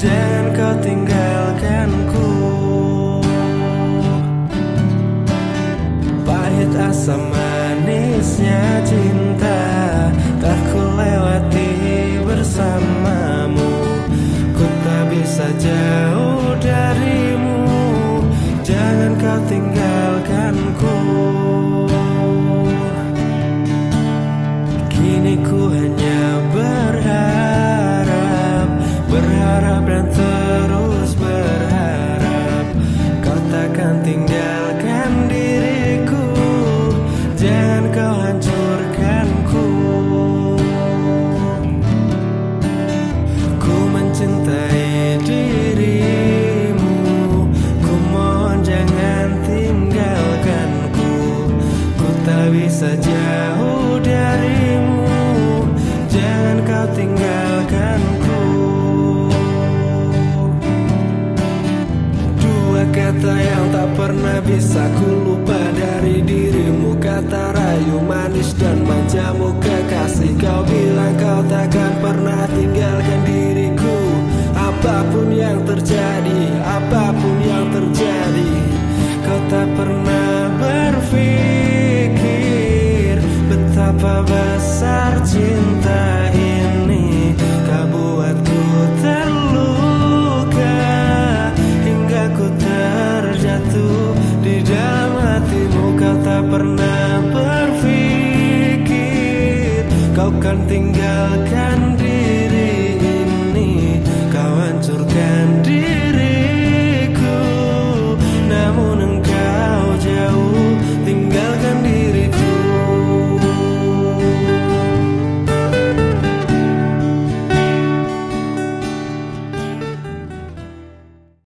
Jangan kau tinggalkanku Pahit asam manisnya cinta Tak ku lewati bersamamu. Ku tak bisa jauh darimu. Jangan kau tinggalkanku bisa jauh darimu Jangan kau tinggalkanku Dua kata yang tak pernah bisa ku lupa dari dirimu Kata rayu manis dan manjamu kekasih. Kau bilang kau takkan pernah tinggalkan diriku. Apa pun yang terjadi, apa pun yang Betapa besar cinta ini Kau buatku terluka. Hingga ku terjatuh di dalam hatimu Kau tak pernah berpikir Kau kan tinggalkan diri